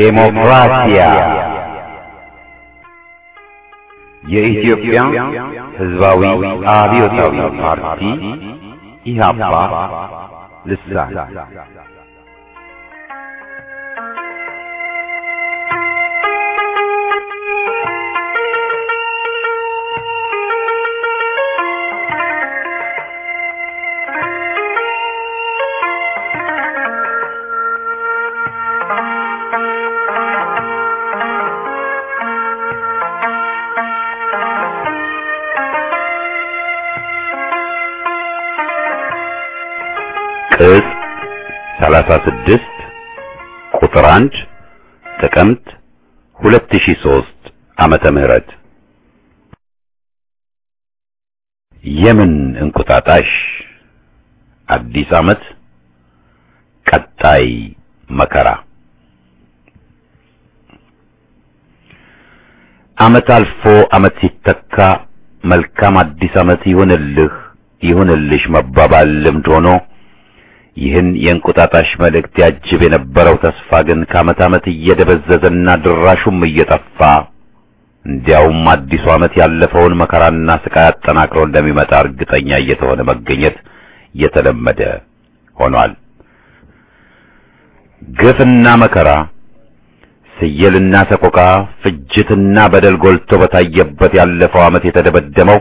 دیموکراتیا یہ ایتھیوپیا حزباوی آبی ہوتا پارٹی ایہاپا لسان 36 ቁጥር 1 ጥቅምት 2003 ዓመተ ምህረት። የምን እንቁጣጣሽ? አዲስ ዓመት ቀጣይ መከራ። ዓመት አልፎ ዓመት ሲተካ መልካም አዲስ ዓመት ይሁንልህ ይሁንልሽ መባባል ልምድ ሆኖ ይህን የእንቁጣጣሽ መልእክት ያጅብ የነበረው ተስፋ ግን ከዓመት ዓመት እየደበዘዘና ድራሹም እየጠፋ እንዲያውም አዲሱ ዓመት ያለፈውን መከራና ስቃይ አጠናክሮ እንደሚመጣ እርግጠኛ እየተሆነ መገኘት የተለመደ ሆኗል። ግፍና መከራ፣ ስየልና ሰቆቃ፣ ፍጅትና በደል ጎልቶ በታየበት ያለፈው ዓመት የተደበደመው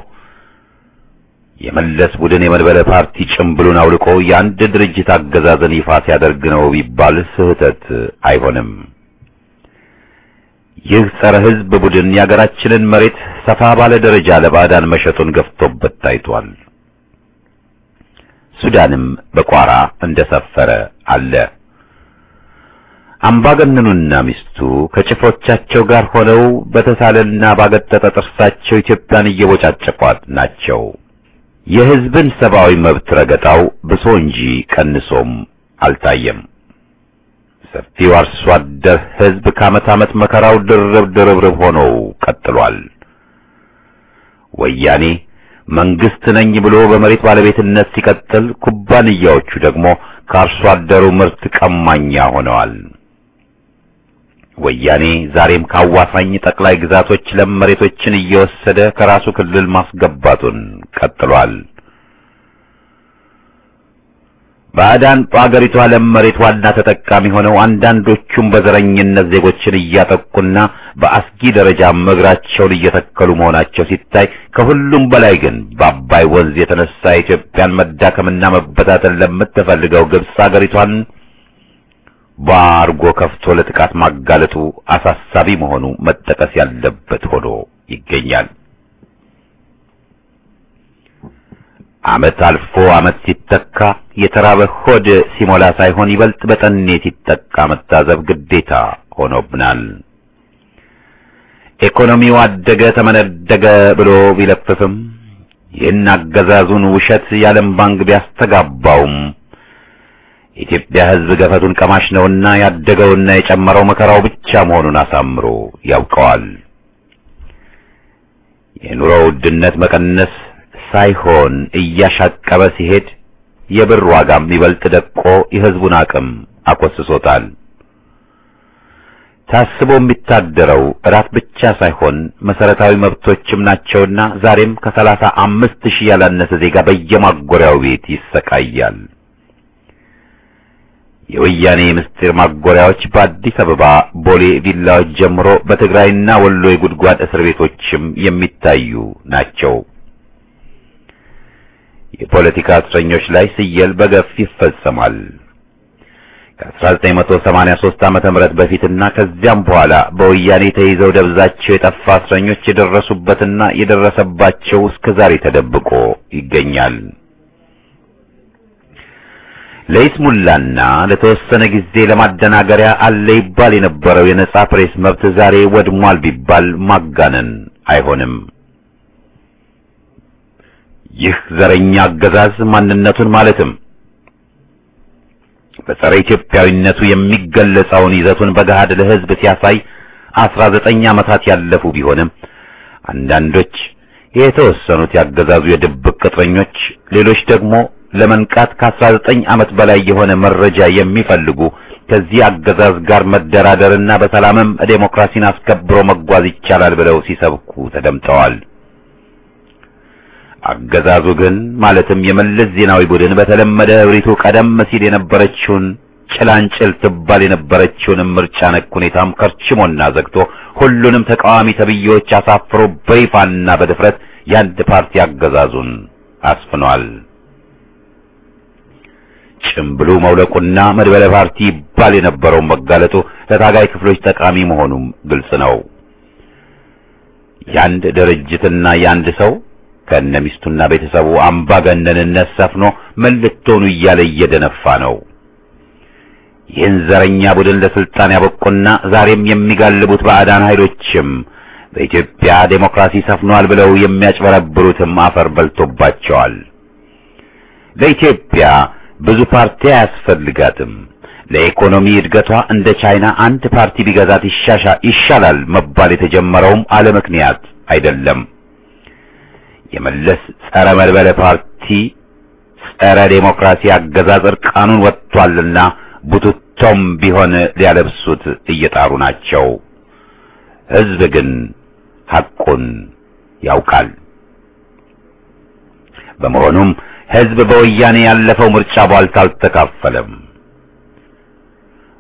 የመለስ ቡድን የመድበለ ፓርቲ ጭምብሉን አውልቆ የአንድ ድርጅት አገዛዝን ይፋ ሲያደርግ ነው ቢባል ስህተት አይሆንም። ይህ ጸረ ሕዝብ ቡድን የአገራችንን መሬት ሰፋ ባለ ደረጃ ለባዕዳን መሸጡን ገፍቶበት ታይቷል። ሱዳንም በቋራ እንደሰፈረ አለ። አምባገነኑና ሚስቱ ከጭፍሮቻቸው ጋር ሆነው በተሳለና ባገጠጠ ጥርሳቸው ኢትዮጵያን እየቦጫጨቋት ናቸው። የሕዝብን ሰብአዊ መብት ረገጣው ብሶ እንጂ ቀንሶም አልታየም። ሰፊው አርሶ አደር ሕዝብ ከዓመት ዓመት መከራው ድርብ ድርብርብ ሆኖ ቀጥሏል። ወያኔ መንግስት ነኝ ብሎ በመሬት ባለቤትነት ሲቀጥል፣ ኩባንያዎቹ ደግሞ ከአርሶ አደሩ ምርት ቀማኛ ሆነዋል። ወያኔ ዛሬም ከአዋሳኝ ጠቅላይ ግዛቶች ለም መሬቶችን እየወሰደ ከራሱ ክልል ማስገባቱን ቀጥሏል። ባዕዳን በአገሪቷ ለም መሬት ዋና ተጠቃሚ ሆነው አንዳንዶቹም በዘረኝነት ዜጎችን እያጠቁና በአስጊ ደረጃ እግራቸውን እየተከሉ መሆናቸው ሲታይ፣ ከሁሉም በላይ ግን በአባይ ወንዝ የተነሳ የኢትዮጵያን መዳከምና መበታተን ለምትፈልገው ግብጽ አገሪቷን ባርጎ ከፍቶ ለጥቃት ማጋለጡ አሳሳቢ መሆኑ መጠቀስ ያለበት ሆኖ ይገኛል። ዓመት አልፎ ዓመት ሲተካ የተራበ ሆድ ሲሞላ ሳይሆን ይበልጥ በጠኔ ሲጠቃ መታዘብ ግዴታ ሆኖብናል። ኢኮኖሚው አደገ ተመነደገ ብሎ ቢለፍፍም ይህን አገዛዙን ውሸት የዓለም ባንክ ቢያስተጋባውም የኢትዮጵያ ሕዝብ ገፈቱን ቀማሽ ነውና ያደገውና የጨመረው መከራው ብቻ መሆኑን አሳምሮ ያውቀዋል። የኑሮ ውድነት መቀነስ ሳይሆን እያሻቀበ ሲሄድ የብር ዋጋም ይበልጥ ደቆ የሕዝቡን አቅም አኮስሶታል። ታስቦ የሚታደረው እራት ብቻ ሳይሆን መሰረታዊ መብቶችም ናቸውና ዛሬም ከሰላሳ አምስት ሺህ ያላነሰ ዜጋ በየማጎሪያው ቤት ይሰቃያል። የወያኔ ምስጢር ማጎሪያዎች በአዲስ አበባ ቦሌ ቪላዎች ጀምሮ በትግራይና ወሎ የጉድጓድ እስር ቤቶችም የሚታዩ ናቸው። የፖለቲካ እስረኞች ላይ ስየል በገፍ ይፈጸማል። ከ1983 ዓመተ ምህረት በፊትና ከዚያም በኋላ በወያኔ ተይዘው ደብዛቸው የጠፋ እስረኞች የደረሱበትና የደረሰባቸው እስከ ዛሬ ተደብቆ ይገኛል። ለይስሙላና ለተወሰነ ጊዜ ለማደናገሪያ አለ ይባል የነበረው የነጻ ፕሬስ መብት ዛሬ ወድሟል ቢባል ማጋነን አይሆንም። ይህ ዘረኛ አገዛዝ ማንነቱን ማለትም በጸረ ኢትዮጵያዊነቱ የሚገለጸውን ይዘቱን በገሃድ ለሕዝብ ሲያሳይ አስራ ዘጠኝ ዓመታት ያለፉ ቢሆንም አንዳንዶች የተወሰኑት ያገዛዙ የድብቅ ቅጥረኞች፣ ሌሎች ደግሞ ለመንቃት ከአስራ ዘጠኝ ዓመት በላይ የሆነ መረጃ የሚፈልጉ ከዚህ አገዛዝ ጋር መደራደርና በሰላምም ዴሞክራሲን አስከብሮ መጓዝ ይቻላል ብለው ሲሰብኩ ተደምጠዋል። አገዛዙ ግን ማለትም የመለስ ዜናዊ ቡድን በተለመደ እብሪቱ ቀደም ሲል የነበረችውን ጭላንጭል ትባል የነበረችውን ምርጫ ነክ ሁኔታም ከርችሞና ዘግቶ ሁሉንም ተቃዋሚ ተብዬዎች አሳፍሮ በይፋና በድፍረት የአንድ ፓርቲ አገዛዙን አስፍኗል። ጭምብሉ መውለቁና መድበለ ፓርቲ ይባል የነበረው መጋለጡ ለታጋይ ክፍሎች ጠቃሚ መሆኑም ግልጽ ነው። የአንድ ድርጅትና የአንድ ሰው ከነሚስቱና ቤተሰቡ አምባገነንነት ሰፍኖ ምን ልትሆኑ እያለ እየደነፋ ነው። ይህን ዘረኛ ቡድን ለስልጣን ያበቁና ዛሬም የሚጋልቡት ባዕዳን ኃይሎችም በኢትዮጵያ ዴሞክራሲ ሰፍኗል ብለው የሚያጭበረብሩትም አፈር በልቶባቸዋል። ለኢትዮጵያ ብዙ ፓርቲ አያስፈልጋትም። ለኢኮኖሚ እድገቷ እንደ ቻይና አንድ ፓርቲ ቢገዛት ይሻላል መባል የተጀመረውም አለ ምክንያት አይደለም። የመለስ ጸረ መድበለ ፓርቲ ጸረ ዴሞክራሲ አገዛዝ እርቃኑን ወጥቷልና ቡትቶም ቢሆን ሊያለብሱት እየጣሩ ናቸው። ሕዝብ ግን ሐቁን ያውቃል። በመሆኑም ሕዝብ በወያኔ ያለፈው ምርጫ ቧልታ አልተካፈለም።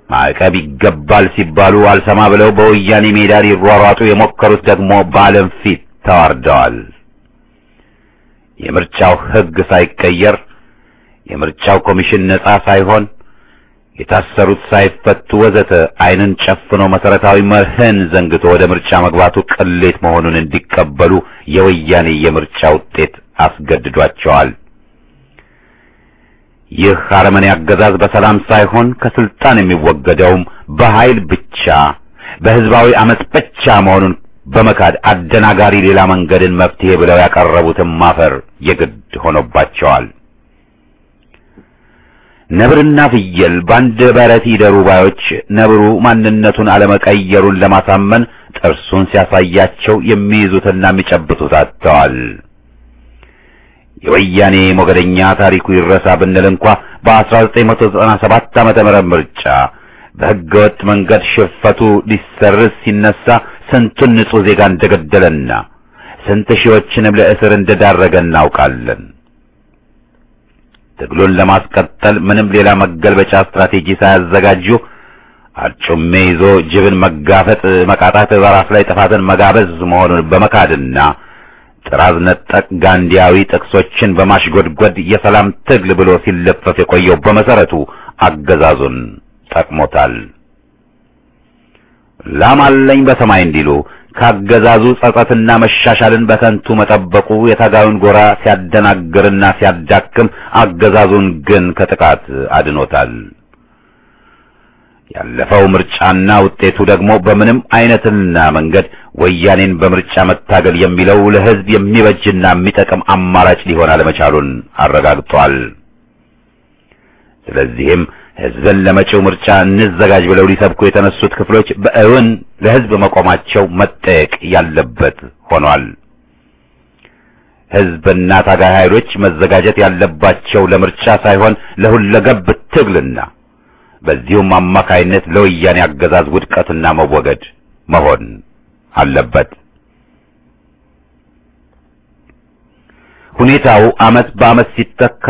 ማዕቀብ ይገባል ሲባሉ አልሰማ ብለው በወያኔ ሜዳ ሊሯሯጡ የሞከሩት ደግሞ በዓለም ፊት ተዋርደዋል። የምርጫው ሕግ ሳይቀየር የምርጫው ኮሚሽን ነጻ ሳይሆን የታሰሩት ሳይፈቱ ወዘተ ዓይንን ጨፍኖ መሰረታዊ መርህን ዘንግቶ ወደ ምርጫ መግባቱ ቅሌት መሆኑን እንዲቀበሉ የወያኔ የምርጫ ውጤት አስገድዷቸዋል። ይህ አረመኔ አገዛዝ በሰላም ሳይሆን ከስልጣን የሚወገደውም በኃይል ብቻ በሕዝባዊ አመጽ ብቻ መሆኑን በመካድ አደናጋሪ ሌላ መንገድን መፍትሄ ብለው ያቀረቡትን ማፈር የግድ ሆኖባቸዋል። ነብርና ፍየል በአንድ በረት ይደሩ ባዮች ነብሩ ማንነቱን አለመቀየሩን ለማሳመን ጥርሱን ሲያሳያቸው የሚይዙትና የሚጨብጡት አጥተዋል። የወያኔ ሞገደኛ ታሪኩ ይረሳ ብንል እንኳ በ1997 ዓመተ ምህረት ምርጫ በሕገወጥ መንገድ ሽፈቱ ሊሰርዝ ሲነሳ ስንቱን ንጹሕ ዜጋ እንደገደለና ስንት ሺዎችንም ለእስር እንደዳረገ እናውቃለን። ትግሉን ለማስቀጠል ምንም ሌላ መገልበጫ ስትራቴጂ ሳያዘጋጁ አርጩሜ ይዞ ጅብን መጋፈጥ መቃጣት በራስ ላይ ጥፋትን መጋበዝ መሆኑን በመካድና ጥራዝ ነጠቅ ጋንዲያዊ ጥቅሶችን በማሽጎድጎድ የሰላም ትግል ብሎ ሲለፈፍ የቆየው በመሰረቱ አገዛዙን ጠቅሞታል። ላም አለኝ በሰማይ እንዲሉ ካገዛዙ ጸጸትና መሻሻልን በከንቱ መጠበቁ የታጋዩን ጎራ ሲያደናግርና ሲያዳክም አገዛዙን ግን ከጥቃት አድኖታል። ያለፈው ምርጫና ውጤቱ ደግሞ በምንም አይነትና መንገድ ወያኔን በምርጫ መታገል የሚለው ለሕዝብ የሚበጅና የሚጠቅም አማራጭ ሊሆን አለመቻሉን አረጋግጧል። ስለዚህም ሕዝብን ለመጪው ምርጫ እንዘጋጅ ብለው ሊሰብኩ የተነሱት ክፍሎች በእውን ለሕዝብ መቆማቸው መጠየቅ ያለበት ሆኗል። ሕዝብና ታጋይ ኃይሎች መዘጋጀት ያለባቸው ለምርጫ ሳይሆን ለሁለገብ ትግልና በዚሁም አማካይነት ለወያኔ አገዛዝ ውድቀትና መወገድ መሆን አለበት። ሁኔታው ዓመት በዓመት ሲተካ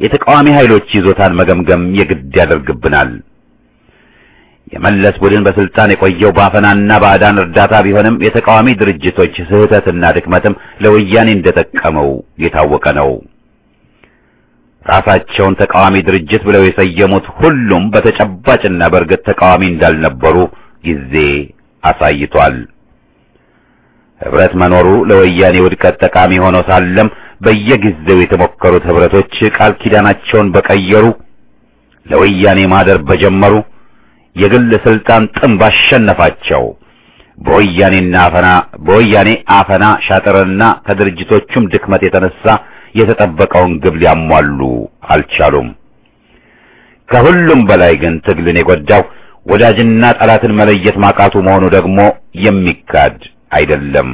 የተቃዋሚ ኃይሎች ይዞታን መገምገም የግድ ያደርግብናል። የመለስ ቡድን በስልጣን የቆየው በአፈናና ባዕዳን እርዳታ ቢሆንም የተቃዋሚ ድርጅቶች ስህተትና ድክመትም ለወያኔ እንደጠቀመው የታወቀ ነው። ራሳቸውን ተቃዋሚ ድርጅት ብለው የሰየሙት ሁሉም በተጨባጭና በእርግጥ ተቃዋሚ እንዳልነበሩ ጊዜ አሳይቷል። ህብረት መኖሩ ለወያኔ ውድቀት ጠቃሚ ሆኖ ሳለም በየጊዜው የተሞከሩት ህብረቶች ቃል ኪዳናቸውን በቀየሩ ለወያኔ ማደር በጀመሩ የግል ስልጣን ጥም ባሸነፋቸው በወያኔና አፈና በወያኔ አፈና ሻጥርና ከድርጅቶቹም ድክመት የተነሳ የተጠበቀውን ግብ ሊያሟሉ አልቻሉም። ከሁሉም በላይ ግን ትግልን የጎዳው ወዳጅና ጠላትን መለየት ማቃቱ መሆኑ ደግሞ የሚካድ አይደለም።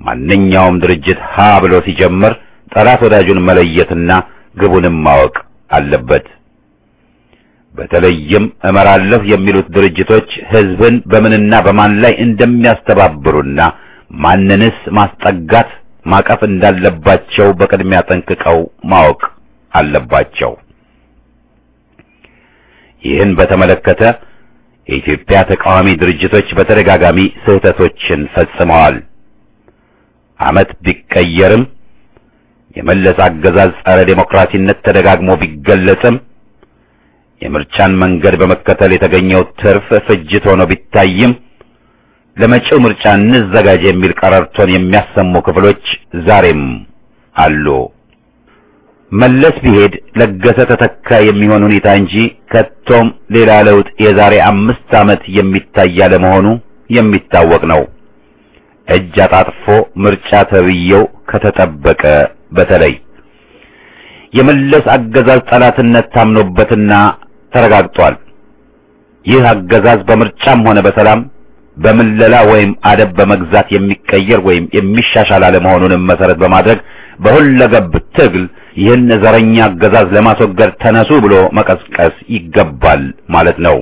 ማንኛውም ድርጅት ሀ ብሎ ሲጀምር ጠላት ወዳጁን መለየትና ግቡንም ማወቅ አለበት። በተለይም እመራለሁ የሚሉት ድርጅቶች ህዝብን በምንና በማን ላይ እንደሚያስተባብሩና ማንንስ ማስጠጋት ማቀፍ እንዳለባቸው በቅድሚያ ጠንቅቀው ማወቅ አለባቸው። ይህን በተመለከተ የኢትዮጵያ ተቃዋሚ ድርጅቶች በተደጋጋሚ ስህተቶችን ፈጽመዋል። ዓመት ቢቀየርም የመለስ አገዛዝ ጸረ ዴሞክራሲነት ተደጋግሞ ቢገለጽም የምርጫን መንገድ በመከተል የተገኘው ትርፍ ፍጅት ሆኖ ቢታይም ለመጪው ምርጫ እንዘጋጅ የሚል ቀረርቶን የሚያሰሙ ክፍሎች ዛሬም አሉ። መለስ ቢሄድ ለገሰ ተተካ የሚሆን ሁኔታ እንጂ ከቶም ሌላ ለውጥ የዛሬ አምስት ዓመት የሚታይ አለመሆኑ የሚታወቅ ነው። እጅ አጣጥፎ ምርጫ ተብዬው ከተጠበቀ በተለይ የመለስ አገዛዝ ጠላትነት ታምኖበትና ተረጋግጧል። ይህ አገዛዝ በምርጫም ሆነ በሰላም በምለላ ወይም አደብ በመግዛት የሚቀየር ወይም የሚሻሻል አለመሆኑንም መሰረት በማድረግ በሁለገብ ትግል ይህን ዘረኛ አገዛዝ ለማስወገድ ተነሱ ብሎ መቀስቀስ ይገባል ማለት ነው።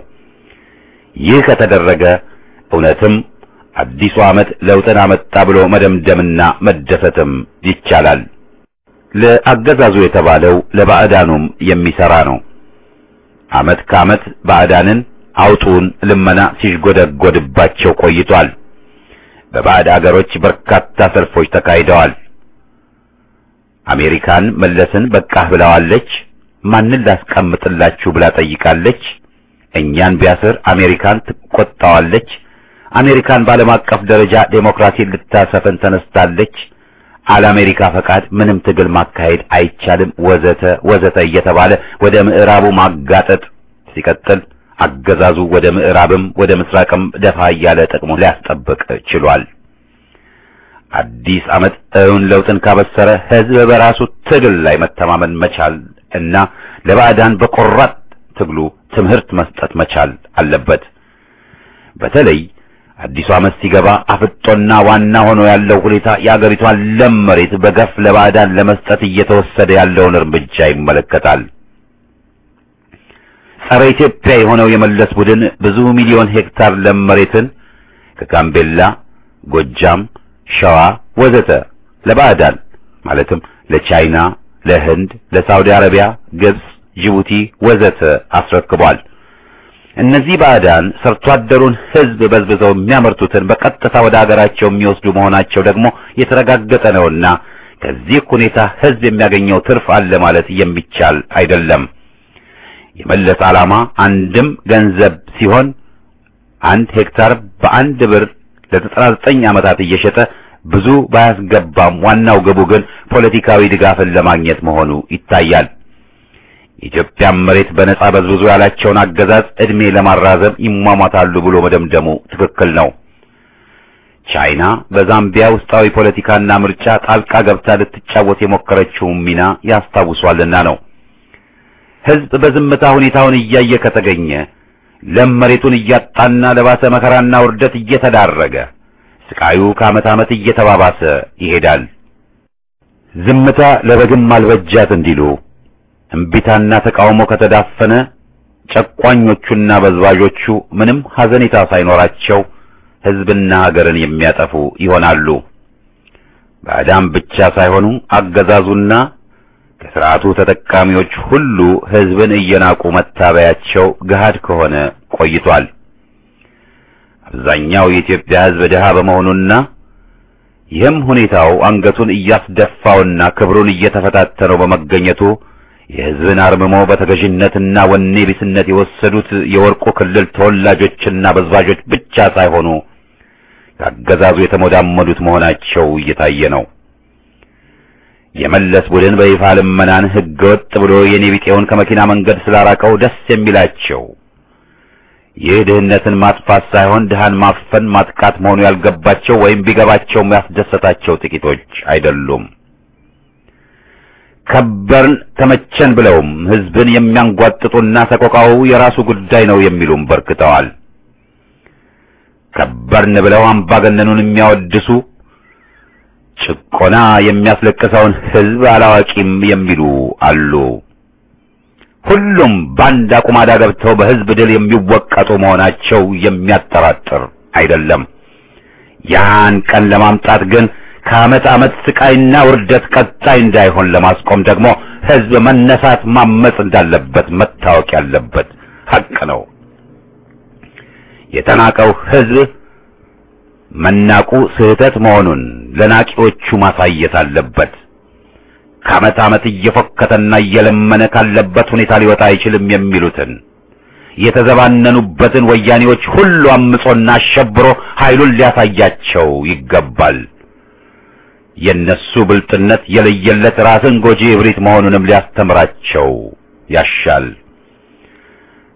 ይህ ከተደረገ እውነትም አዲሱ ዓመት ለውጥን አመጣ ብሎ መደምደምና መደሰትም ይቻላል። ለአገዛዙ የተባለው ለባዕዳኑም የሚሰራ ነው። ዓመት ከዓመት ባዕዳንን አውጡን ልመና ሲሽጎደጎድባቸው ቆይቷል። በባዕድ አገሮች በርካታ ሰልፎች ተካሂደዋል። አሜሪካን መለስን በቃህ ብለዋለች። ማንን ላስቀምጥላችሁ ብላ ጠይቃለች። እኛን ቢያስር አሜሪካን ትቆጣዋለች። አሜሪካን በዓለም አቀፍ ደረጃ ዴሞክራሲን ልታሰፍን ተነስታለች። አለአሜሪካ ፈቃድ ምንም ትግል ማካሄድ አይቻልም፣ ወዘተ ወዘተ እየተባለ ወደ ምዕራቡ ማጋጠጥ ሲቀጥል አገዛዙ ወደ ምዕራብም ወደ ምስራቅም ደፋ እያለ ጥቅሙን ሊያስጠብቅ ችሏል። አዲስ ዓመት እውን ለውጥን ካበሰረ ሕዝብ በራሱ ትግል ላይ መተማመን መቻል እና ለባዕዳን በቆራጥ ትግሉ ትምህርት መስጠት መቻል አለበት። በተለይ አዲሱ ዓመት ሲገባ አፍጦና ዋና ሆኖ ያለው ሁኔታ የአገሪቷን ለም መሬት በገፍ ለባዕዳን ለመስጠት እየተወሰደ ያለውን እርምጃ ይመለከታል። ጸረ ኢትዮጵያ የሆነው የመለስ ቡድን ብዙ ሚሊዮን ሄክታር ለም መሬትን ከጋምቤላ፣ ጎጃም፣ ሸዋ ወዘተ ለባዕዳን ማለትም ለቻይና፣ ለህንድ፣ ለሳውዲ አረቢያ፣ ግብጽ፣ ጅቡቲ ወዘተ አስረክቧል። እነዚህ ባዕዳን ሰርቶ አደሩን ሕዝብ በዝብዘው የሚያመርቱትን በቀጥታ ወደ አገራቸው የሚወስዱ መሆናቸው ደግሞ የተረጋገጠ ነውና ከዚህ ሁኔታ ሕዝብ የሚያገኘው ትርፍ አለ ማለት የሚቻል አይደለም። የመለስ ዓላማ አንድም ገንዘብ ሲሆን አንድ ሄክታር በአንድ ብር ለዘጠና ዘጠኝ ዓመታት እየሸጠ ብዙ ባያስገባም ዋናው ግቡ ግን ፖለቲካዊ ድጋፍን ለማግኘት መሆኑ ይታያል። የኢትዮጵያን መሬት በነጻ በዝብዙ ያላቸውን አገዛዝ ዕድሜ ለማራዘም ይሟሟታሉ ብሎ መደምደሙ ትክክል ነው። ቻይና በዛምቢያ ውስጣዊ ፖለቲካና ምርጫ ጣልቃ ገብታ ልትጫወት የሞከረችውን ሚና ያስታውሷልና ነው። ሕዝብ በዝምታ ሁኔታውን እያየ ከተገኘ ለም መሬቱን እያጣና ለባሰ መከራና ውርደት እየተዳረገ ስቃዩ ከዓመት ዓመት እየተባባሰ ይሄዳል። ዝምታ ለበግም አልበጃት እንዲሉ እምቢታና ተቃውሞ ከተዳፈነ ጨቋኞቹና በዝባዦቹ ምንም ሐዘኔታ ሳይኖራቸው ሕዝብና ሀገርን የሚያጠፉ ይሆናሉ። ባዕዳን ብቻ ሳይሆኑ አገዛዙና ከሥርዓቱ ተጠቃሚዎች ሁሉ ሕዝብን እየናቁ መታበያቸው ገሃድ ከሆነ ቆይቷል። አብዛኛው የኢትዮጵያ ሕዝብ ድሃ በመሆኑና ይህም ሁኔታው አንገቱን እያስደፋውና ክብሩን እየተፈታተነው በመገኘቱ የሕዝብን አርምሞ በተገዥነትና ወኔ ቢስነት የወሰዱት የወርቁ ክልል ተወላጆችና በዝባዦች ብቻ ሳይሆኑ ከአገዛዙ የተሞዳመዱት መሆናቸው እየታየ ነው። የመለስ ቡድን በይፋ ልመናን ሕገ ወጥ ብሎ የኔ ቢጤውን ከመኪና መንገድ ስላራቀው ደስ የሚላቸው ይህ ድህነትን ማጥፋት ሳይሆን ድሃን ማፈን ማጥቃት መሆኑ ያልገባቸው ወይም ቢገባቸውም ያስደሰታቸው ጥቂቶች አይደሉም። ከበርን ተመቸን ብለውም ሕዝብን የሚያንጓጥጡና ሰቆቃው የራሱ ጉዳይ ነው የሚሉም በርክተዋል። ከበርን ብለው አምባገነኑን የሚያወድሱ ጭቆና የሚያስለቅሰውን ሕዝብ አላዋቂም የሚሉ አሉ። ሁሉም በአንድ አቁማዳ ገብተው በሕዝብ ድል የሚወቀጡ መሆናቸው የሚያጠራጥር አይደለም። ያን ቀን ለማምጣት ግን ከዓመት ዓመት ስቃይና ውርደት ቀጣይ እንዳይሆን ለማስቆም ደግሞ ሕዝብ መነሳት ማመጽ እንዳለበት መታወቅ ያለበት ሐቅ ነው። የተናቀው ሕዝብ መናቁ ስህተት መሆኑን ለናቂዎቹ ማሳየት አለበት። ከዓመት ዓመት እየፎከተና እየለመነ ካለበት ሁኔታ ሊወጣ አይችልም የሚሉትን የተዘባነኑበትን ወያኔዎች ሁሉ አምጾና አሸብሮ ኃይሉን ሊያሳያቸው ይገባል። የነሱ ብልጥነት የለየለት ራስን ጎጂ እብሪት መሆኑንም ሊያስተምራቸው ያሻል።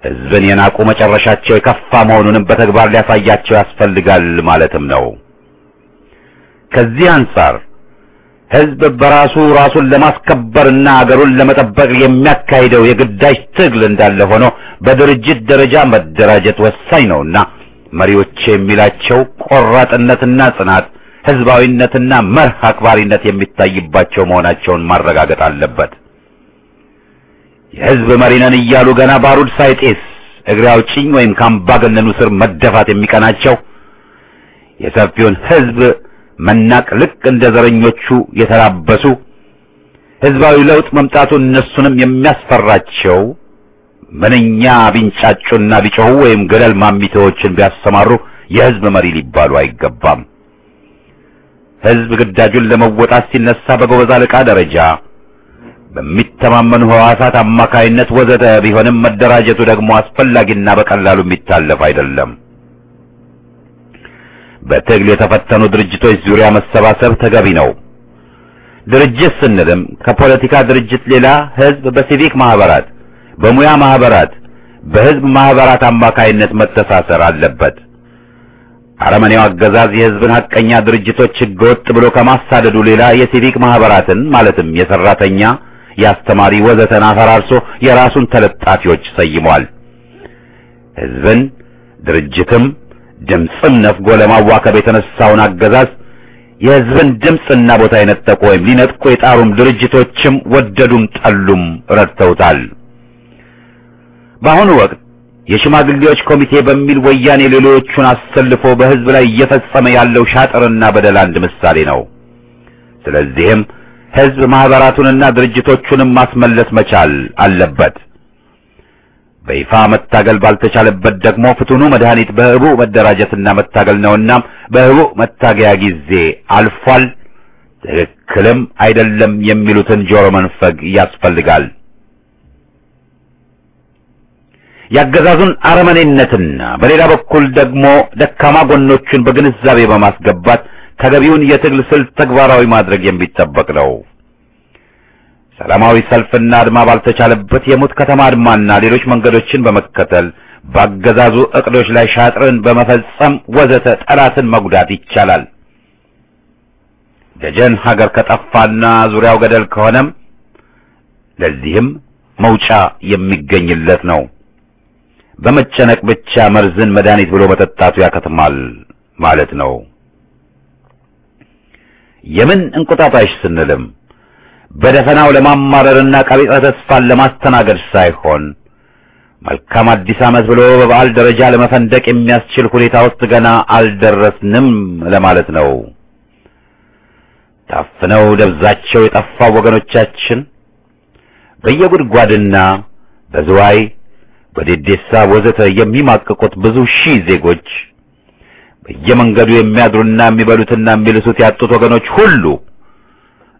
ሕዝብን የናቁ መጨረሻቸው የከፋ መሆኑንም በተግባር ሊያሳያቸው ያስፈልጋል ማለትም ነው። ከዚህ አንጻር ሕዝብ በራሱ ራሱን ለማስከበርና አገሩን ለመጠበቅ የሚያካሂደው የግዳጅ ትግል እንዳለ ሆኖ በድርጅት ደረጃ መደራጀት ወሳኝ ነውና መሪዎቼ የሚላቸው ቆራጥነትና ጽናት፣ ሕዝባዊነትና መርህ አክባሪነት የሚታይባቸው መሆናቸውን ማረጋገጥ አለበት። የሕዝብ መሪ ነን እያሉ ገና ባሩድ ሳይጤስ እግሬ አውጪኝ ወይም ከአምባገነኑ ስር መደፋት የሚቀናቸው የሰፊውን ሕዝብ መናቅ ልክ እንደ ዘረኞቹ የተላበሱ ሕዝባዊ ለውጥ መምጣቱ እነሱንም የሚያስፈራቸው ምንኛ ቢንጫጩና ቢጮኹ ወይም ገደል ማሚቴዎችን ቢያሰማሩ የሕዝብ መሪ ሊባሉ አይገባም። ሕዝብ ግዳጁን ለመወጣት ሲነሳ በጎበዝ አለቃ ደረጃ በሚተማመኑ ሕዋሳት አማካይነት ወዘተ ቢሆንም መደራጀቱ ደግሞ አስፈላጊና በቀላሉ የሚታለፍ አይደለም። በትግል የተፈተኑ ድርጅቶች ዙሪያ መሰባሰብ ተገቢ ነው። ድርጅት ስንልም ከፖለቲካ ድርጅት ሌላ ሕዝብ በሲቪክ ማህበራት፣ በሙያ ማህበራት፣ በሕዝብ ማህበራት አማካይነት መተሳሰር አለበት። አረመኔው አገዛዝ የሕዝብን ሐቀኛ ድርጅቶች ሕገወጥ ብሎ ከማሳደዱ ሌላ የሲቪክ ማህበራትን ማለትም የሰራተኛ፣ የአስተማሪ ወዘተን አፈራርሶ የራሱን ተለጣፊዎች ሰይሟል። ሕዝብን ድርጅትም ድምፅም ነፍጎ ለማዋከብ የተነሳውን አገዛዝ የሕዝብን ድምፅና ቦታ የነጠቁ ወይም ሊነጥቁ የጣሩም ድርጅቶችም ወደዱም ጠሉም ረድተውታል። በአሁኑ ወቅት የሽማግሌዎች ኮሚቴ በሚል ወያኔ ሌሎቹን አሰልፎ በሕዝብ ላይ እየፈጸመ ያለው ሻጥርና በደል አንድ ምሳሌ ነው። ስለዚህም ሕዝብ ማህበራቱንና ድርጅቶቹንም ማስመለስ መቻል አለበት። በይፋ መታገል ባልተቻለበት ደግሞ ፍቱኑ መድኃኒት በህቡ መደራጀትና መታገል ነውና በህቡ መታገያ ጊዜ አልፏል፣ ትክክልም አይደለም የሚሉትን ጆሮ መንፈግ ያስፈልጋል። ያገዛዙን አረመኔነትና በሌላ በኩል ደግሞ ደካማ ጎኖቹን በግንዛቤ በማስገባት ተገቢውን የትግል ስልት ተግባራዊ ማድረግ የሚጠበቅ ነው። ሰላማዊ ሰልፍና አድማ ባልተቻለበት የሙት ከተማ አድማና ሌሎች መንገዶችን በመከተል ባገዛዙ እቅዶች ላይ ሻጥርን በመፈጸም ወዘተ ጠላትን መጉዳት ይቻላል። ደጀን ሀገር ከጠፋና ዙሪያው ገደል ከሆነም ለዚህም መውጫ የሚገኝለት ነው። በመጨነቅ ብቻ መርዝን መድኃኒት ብሎ መጠጣቱ ያከትማል ማለት ነው። የምን እንቁጣጣሽ ስንልም በደፈናው ለማማረርና ቀቢጸ ተስፋን ለማስተናገድ ሳይሆን መልካም አዲስ ዓመት ብሎ በበዓል ደረጃ ለመፈንደቅ የሚያስችል ሁኔታ ውስጥ ገና አልደረስንም ለማለት ነው። ታፍነው ደብዛቸው የጠፋው ወገኖቻችን በየጉድጓድና በዝዋይ በዴዴሳ ወዘተ የሚማቅቁት ብዙ ሺህ ዜጎች በየመንገዱ የሚያድሩና የሚበሉትና የሚልሱት ያጡት ወገኖች ሁሉ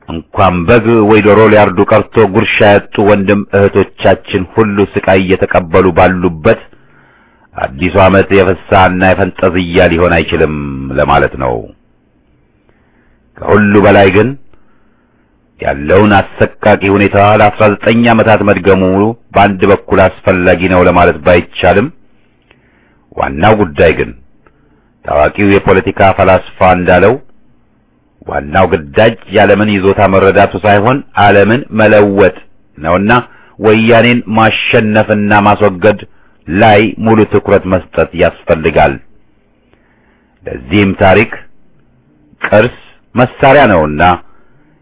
እንኳን በግ ወይ ዶሮ ሊያርዱ ቀርቶ ጉርሻ ያጡ ወንድም እህቶቻችን ሁሉ ስቃይ እየተቀበሉ ባሉበት አዲሱ ዓመት የፍስሐና የፈንጠዝያ ሊሆን አይችልም ለማለት ነው። ከሁሉ በላይ ግን ያለውን አሰቃቂ ሁኔታ ለአስራ ዘጠኝ ዓመታት መድገሙ በአንድ በኩል አስፈላጊ ነው ለማለት ባይቻልም ዋናው ጉዳይ ግን ታዋቂው የፖለቲካ ፈላስፋ እንዳለው ዋናው ግዳጅ የዓለምን ይዞታ መረዳቱ ሳይሆን ዓለምን መለወጥ ነውና ወያኔን ማሸነፍና ማስወገድ ላይ ሙሉ ትኩረት መስጠት ያስፈልጋል። ለዚህም ታሪክ ቅርስ መሳሪያ ነውና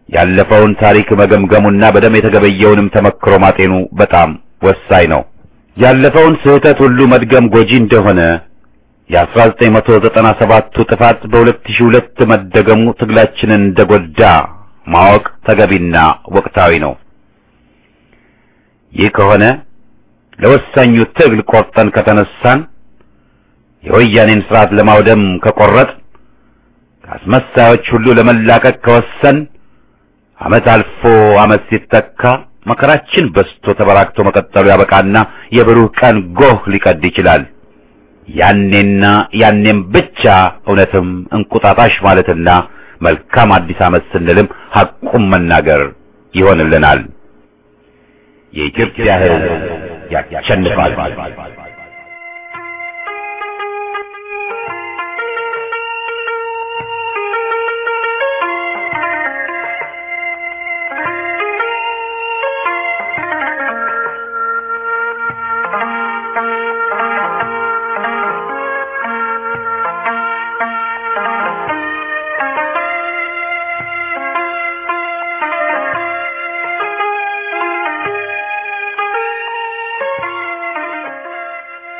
ያለፈውን ታሪክ መገምገሙና በደም የተገበየውንም ተመክሮ ማጤኑ በጣም ወሳኝ ነው። ያለፈውን ስህተት ሁሉ መድገም ጎጂ እንደሆነ የ1997ቱ ጥፋት በ2002 መደገሙ ትግላችንን እንደጎዳ ማወቅ ተገቢና ወቅታዊ ነው። ይህ ከሆነ ለወሳኙ ትግል ቆርጠን ከተነሳን የወያኔን ስርዓት ለማውደም ከቆረጥ ከአስመሳዮች ሁሉ ለመላቀቅ ከወሰን ዓመት አልፎ ዓመት ሲተካ መከራችን በስቶ ተበራክቶ መቀጠሉ ያበቃና የብሩህ ቀን ጎህ ሊቀድ ይችላል። ያኔና ያኔም ብቻ እውነትም እንቁጣጣሽ ማለትና መልካም አዲስ ዓመት ስንልም ሐቁም መናገር ይሆንልናል። የኢትዮጵያ ሕዝብ ያሸንፋል።